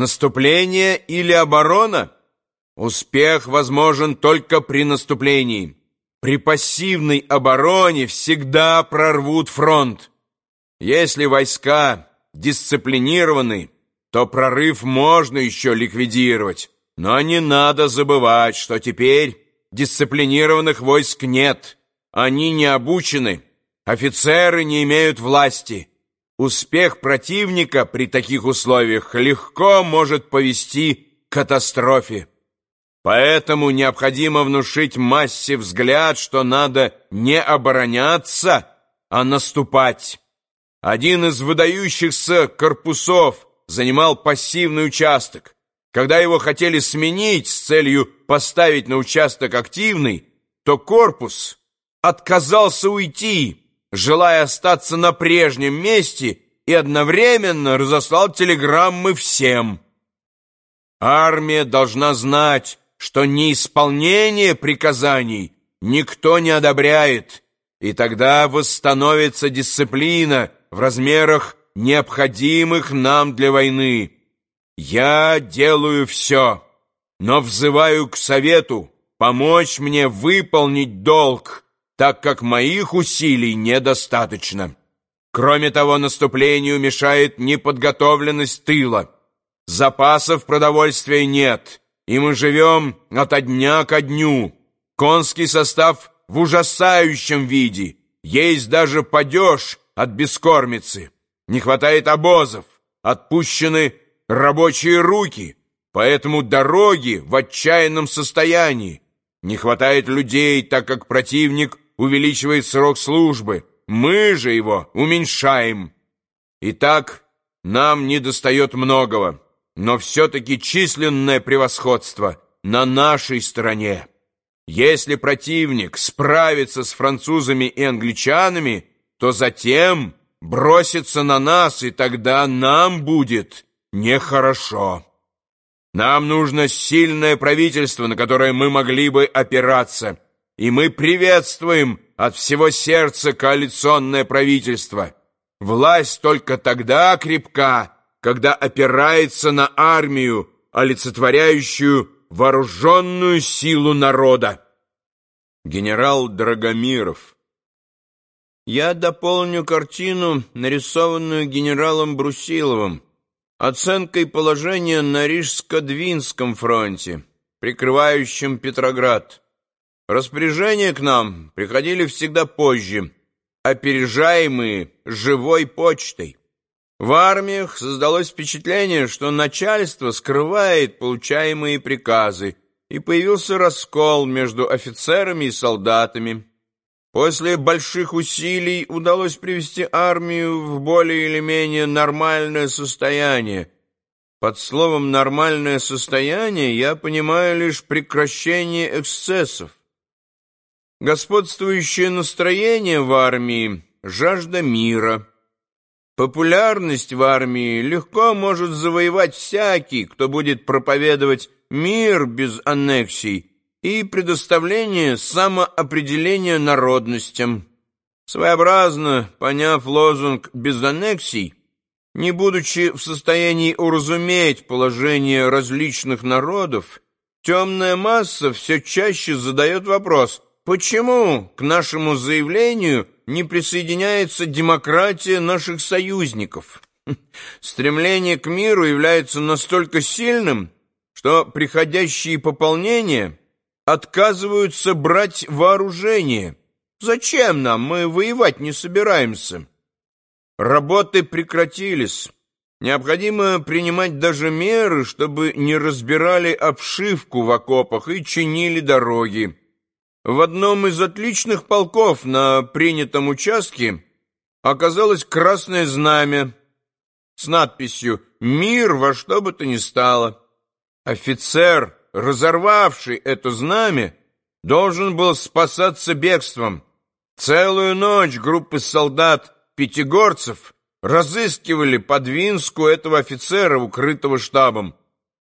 Наступление или оборона? Успех возможен только при наступлении. При пассивной обороне всегда прорвут фронт. Если войска дисциплинированы, то прорыв можно еще ликвидировать. Но не надо забывать, что теперь дисциплинированных войск нет. Они не обучены, офицеры не имеют власти. Успех противника при таких условиях легко может повести к катастрофе. Поэтому необходимо внушить массе взгляд, что надо не обороняться, а наступать. Один из выдающихся корпусов занимал пассивный участок. Когда его хотели сменить с целью поставить на участок активный, то корпус отказался уйти, желая остаться на прежнем месте и одновременно разослал телеграммы всем. Армия должна знать, что неисполнение приказаний никто не одобряет, и тогда восстановится дисциплина в размерах, необходимых нам для войны. Я делаю все, но взываю к совету помочь мне выполнить долг, так как моих усилий недостаточно. Кроме того, наступлению мешает неподготовленность тыла. Запасов продовольствия нет, и мы живем ото дня ко дню. Конский состав в ужасающем виде, есть даже падеж от бескормицы. Не хватает обозов, отпущены рабочие руки, поэтому дороги в отчаянном состоянии. Не хватает людей, так как противник увеличивает срок службы, мы же его уменьшаем. Итак, нам не достает многого, но все-таки численное превосходство на нашей стороне. Если противник справится с французами и англичанами, то затем бросится на нас, и тогда нам будет нехорошо. Нам нужно сильное правительство, на которое мы могли бы опираться, и мы приветствуем от всего сердца коалиционное правительство. Власть только тогда крепка, когда опирается на армию, олицетворяющую вооруженную силу народа. Генерал Драгомиров Я дополню картину, нарисованную генералом Брусиловым, оценкой положения на Рижско-Двинском фронте, прикрывающем Петроград. Распоряжения к нам приходили всегда позже, опережаемые живой почтой. В армиях создалось впечатление, что начальство скрывает получаемые приказы, и появился раскол между офицерами и солдатами. После больших усилий удалось привести армию в более или менее нормальное состояние. Под словом «нормальное состояние» я понимаю лишь прекращение эксцессов. Господствующее настроение в армии – жажда мира. Популярность в армии легко может завоевать всякий, кто будет проповедовать мир без аннексий и предоставление самоопределения народностям. Своеобразно поняв лозунг «без аннексий», не будучи в состоянии уразуметь положение различных народов, темная масса все чаще задает вопрос – Почему к нашему заявлению не присоединяется демократия наших союзников? Стремление к миру является настолько сильным, что приходящие пополнения отказываются брать вооружение. Зачем нам? Мы воевать не собираемся. Работы прекратились. Необходимо принимать даже меры, чтобы не разбирали обшивку в окопах и чинили дороги. В одном из отличных полков на принятом участке оказалось красное знамя с надписью «Мир во что бы то ни стало». Офицер, разорвавший это знамя, должен был спасаться бегством. Целую ночь группы солдат-пятигорцев разыскивали под Винску этого офицера, укрытого штабом.